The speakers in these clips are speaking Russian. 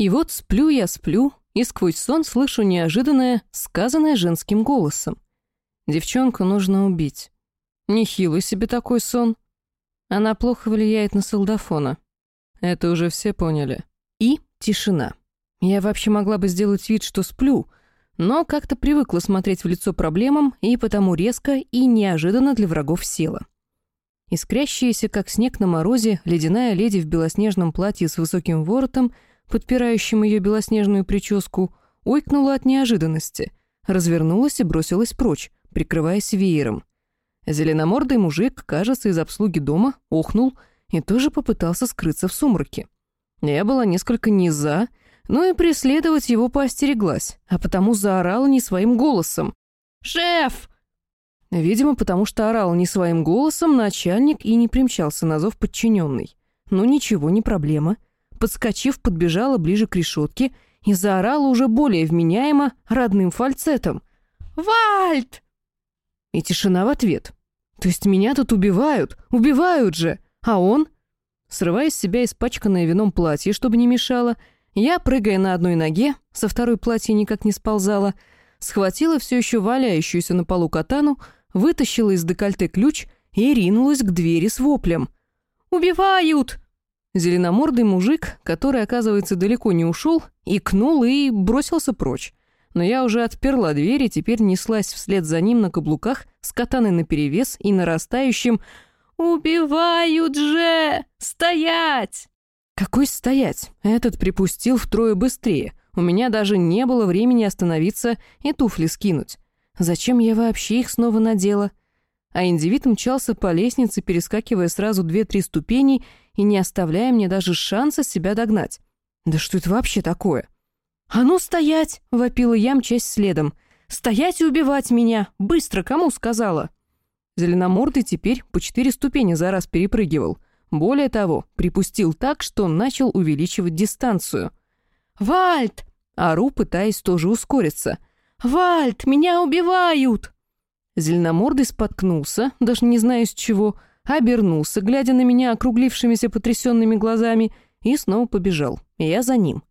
И вот сплю я, сплю, и сквозь сон слышу неожиданное, сказанное женским голосом. Девчонку нужно убить. Нехилый себе такой сон. Она плохо влияет на солдафона. Это уже все поняли. И тишина. Я вообще могла бы сделать вид, что сплю, но как-то привыкла смотреть в лицо проблемам и потому резко и неожиданно для врагов села. Искрящаяся, как снег на морозе, ледяная леди в белоснежном платье с высоким воротом, подпирающим ее белоснежную прическу, ойкнула от неожиданности, развернулась и бросилась прочь, прикрываясь веером. Зеленомордый мужик, кажется, из обслуги дома, охнул и тоже попытался скрыться в сумраке. Я была несколько не но и преследовать его поостереглась, а потому заорала не своим голосом. «Шеф!» Видимо, потому что орал не своим голосом, начальник и не примчался на зов подчиненный. Но ничего, не проблема. Подскочив, подбежала ближе к решетке и заорала уже более вменяемо родным фальцетом. «Вальд!» И тишина в ответ. То есть меня тут убивают, убивают же, а он... Срывая с себя испачканное вином платье, чтобы не мешало, я, прыгая на одной ноге, со второй платье никак не сползала, схватила все еще валяющуюся на полу катану, вытащила из декольте ключ и ринулась к двери с воплем. «Убивают!» Зеленомордый мужик, который, оказывается, далеко не ушел, икнул и бросился прочь но я уже отперла дверь и теперь неслась вслед за ним на каблуках с катаной наперевес и нарастающим «Убивают же! Стоять!» Какой стоять? Этот припустил втрое быстрее. У меня даже не было времени остановиться и туфли скинуть. Зачем я вообще их снова надела? А индивид мчался по лестнице, перескакивая сразу две-три ступени и не оставляя мне даже шанса себя догнать. Да что это вообще такое? «А ну стоять!» — вопила я, мчась следом. «Стоять и убивать меня! Быстро, кому сказала?» Зеленомордый теперь по четыре ступени за раз перепрыгивал. Более того, припустил так, что начал увеличивать дистанцию. «Вальт!» — ору, пытаясь тоже ускориться. «Вальт, меня убивают!» Зеленомордый споткнулся, даже не знаю с чего, обернулся, глядя на меня округлившимися потрясенными глазами, и снова побежал. Я за ним.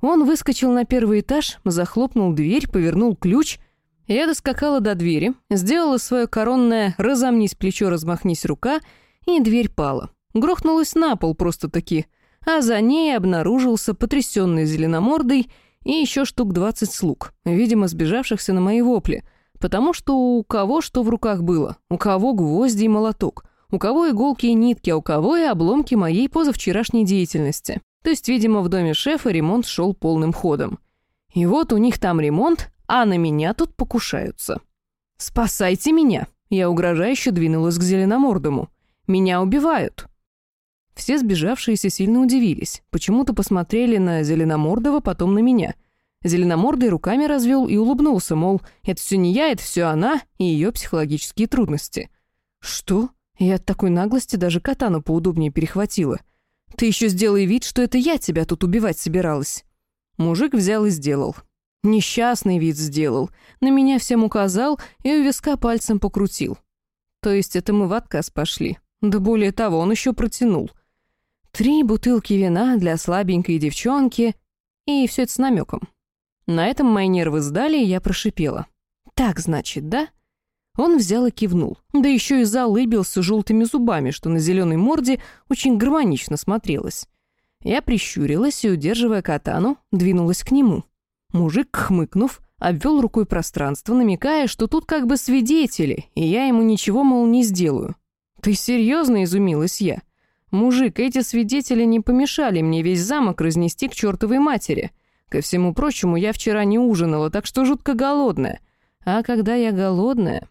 Он выскочил на первый этаж, захлопнул дверь, повернул ключ. Я доскакала до двери, сделала свое коронное «разомнись плечо, размахнись рука», и дверь пала. Грохнулась на пол просто-таки, а за ней обнаружился потрясенный зеленомордый и еще штук двадцать слуг, видимо, сбежавшихся на мои вопли, потому что у кого что в руках было, у кого гвозди и молоток, у кого иголки и нитки, а у кого и обломки моей позавчерашней деятельности. То есть, видимо, в доме шефа ремонт шел полным ходом. И вот у них там ремонт, а на меня тут покушаются. «Спасайте меня!» Я угрожающе двинулась к зеленомордому. «Меня убивают!» Все сбежавшиеся сильно удивились. Почему-то посмотрели на Зеленомордова, потом на меня. Зеленомордый руками развел и улыбнулся, мол, это все не я, это все она и ее психологические трудности. «Что?» Я от такой наглости даже катану поудобнее перехватила. Ты еще сделай вид, что это я тебя тут убивать собиралась». Мужик взял и сделал. Несчастный вид сделал. На меня всем указал и у виска пальцем покрутил. То есть это мы в отказ пошли. Да более того, он еще протянул. Три бутылки вина для слабенькой девчонки, и все это с намеком. На этом мои нервы сдали, и я прошипела. «Так, значит, да?» Он взял и кивнул, да еще и залыбился желтыми зубами, что на зеленой морде очень гармонично смотрелось. Я прищурилась и, удерживая катану, двинулась к нему. Мужик, хмыкнув, обвел рукой пространство, намекая, что тут как бы свидетели, и я ему ничего, мол, не сделаю. «Ты серьезно?» — изумилась я. «Мужик, эти свидетели не помешали мне весь замок разнести к чертовой матери. Ко всему прочему, я вчера не ужинала, так что жутко голодная. А когда я голодная,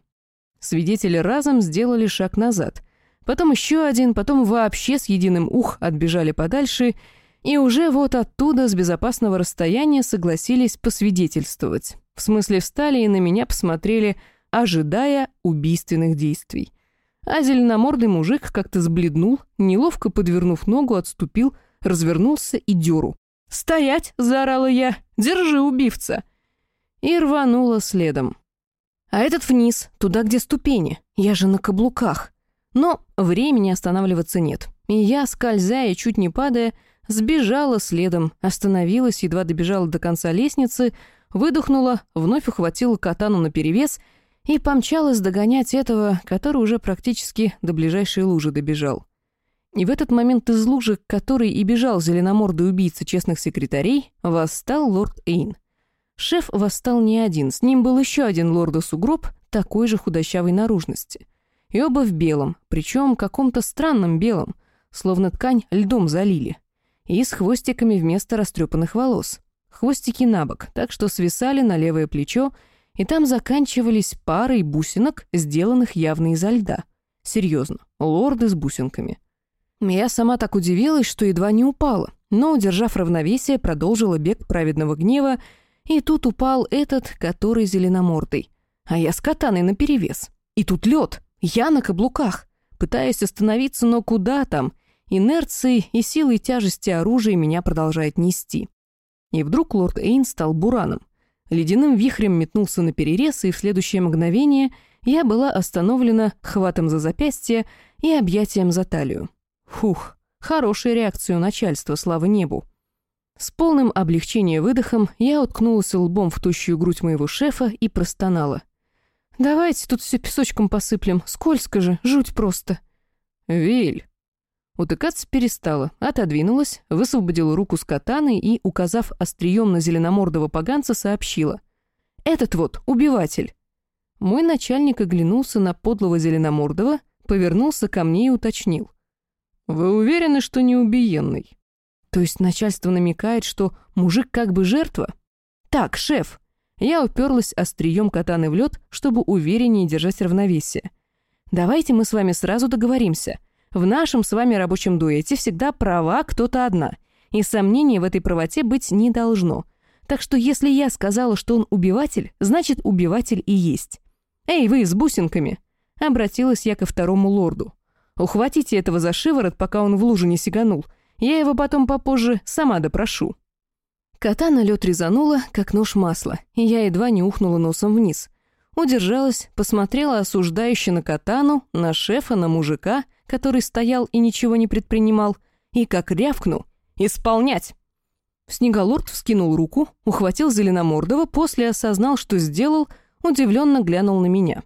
Свидетели разом сделали шаг назад. Потом еще один, потом вообще с единым ух отбежали подальше и уже вот оттуда с безопасного расстояния согласились посвидетельствовать. В смысле встали и на меня посмотрели, ожидая убийственных действий. А зеленомордый мужик как-то сбледнул, неловко подвернув ногу, отступил, развернулся и дёру. «Стоять!» — заорала я. «Держи, убивца!» И рванула следом. А этот вниз, туда, где ступени. Я же на каблуках. Но времени останавливаться нет. И я, скользя и чуть не падая, сбежала следом, остановилась, едва добежала до конца лестницы, выдохнула, вновь ухватила катану наперевес и помчалась догонять этого, который уже практически до ближайшей лужи добежал. И в этот момент из лужи, к которой и бежал зеленомордый убийца честных секретарей, восстал лорд Эйн. Шеф восстал не один, с ним был еще один лорда-сугроб такой же худощавой наружности. И оба в белом, причем каком-то странном белом, словно ткань льдом залили. И с хвостиками вместо растрепанных волос. Хвостики на бок, так что свисали на левое плечо, и там заканчивались парой бусинок, сделанных явно изо льда. Серьезно, лорды с бусинками. Я сама так удивилась, что едва не упала, но, удержав равновесие, продолжила бег праведного гнева, и тут упал этот, который зеленомордый. А я с катаной наперевес. И тут лед, я на каблуках. Пытаюсь остановиться, но куда там? Инерцией и силой тяжести оружия меня продолжает нести. И вдруг лорд Эйн стал бураном. Ледяным вихрем метнулся на перерез, и в следующее мгновение я была остановлена хватом за запястье и объятием за талию. Фух, хорошая реакция у начальства, слава небу. С полным облегчением выдохом я уткнулась лбом в тущую грудь моего шефа и простонала. «Давайте тут все песочком посыплем, скользко же, жуть просто». «Виль». Утыкаться перестала, отодвинулась, высвободила руку с катаной и, указав острием на зеленомордого поганца, сообщила. «Этот вот, убиватель». Мой начальник оглянулся на подлого зеленомордого, повернулся ко мне и уточнил. «Вы уверены, что не убиенный?» То есть начальство намекает, что мужик как бы жертва? Так, шеф. Я уперлась острием катаны в лед, чтобы увереннее держать равновесие. Давайте мы с вами сразу договоримся. В нашем с вами рабочем дуэте всегда права кто-то одна, и сомнений в этой правоте быть не должно. Так что если я сказала, что он убиватель, значит убиватель и есть. «Эй, вы с бусинками!» Обратилась я ко второму лорду. Ухватите этого за шиворот, пока он в лужу не сиганул. Я его потом попозже сама допрошу». Кота на лед резанула, как нож масла, и я едва не ухнула носом вниз. Удержалась, посмотрела осуждающе на катану, на шефа, на мужика, который стоял и ничего не предпринимал, и как рявкну «Исполнять!». Снеголорд вскинул руку, ухватил Зеленомордова, после осознал, что сделал, удивленно глянул на меня.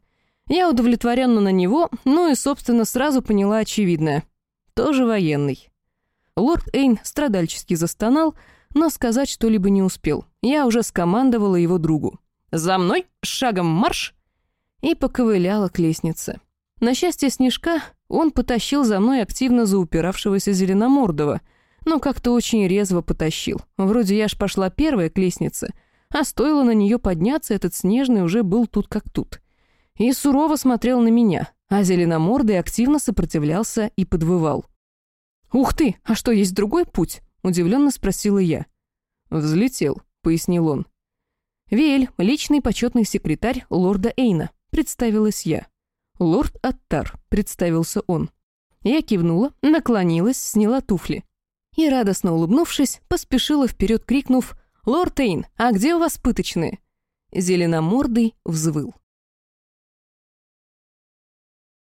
Я удовлетворенно на него, ну и, собственно, сразу поняла очевидное. Тоже военный. Лорд Эйн страдальчески застонал, но сказать что-либо не успел. Я уже скомандовала его другу. «За мной! Шагом марш!» И поковыляла к лестнице. На счастье Снежка, он потащил за мной активно заупиравшегося Зеленомордова, но как-то очень резво потащил. Вроде я ж пошла первая к лестнице, а стоило на нее подняться, этот Снежный уже был тут как тут и сурово смотрел на меня, а зеленомордый активно сопротивлялся и подвывал. «Ух ты, а что, есть другой путь?» — удивленно спросила я. «Взлетел», — пояснил он. «Вель, личный почетный секретарь лорда Эйна», — представилась я. «Лорд Аттар», — представился он. Я кивнула, наклонилась, сняла туфли. И, радостно улыбнувшись, поспешила вперед, крикнув «Лорд Эйн, а где у вас пыточные?» Зеленомордый взвыл.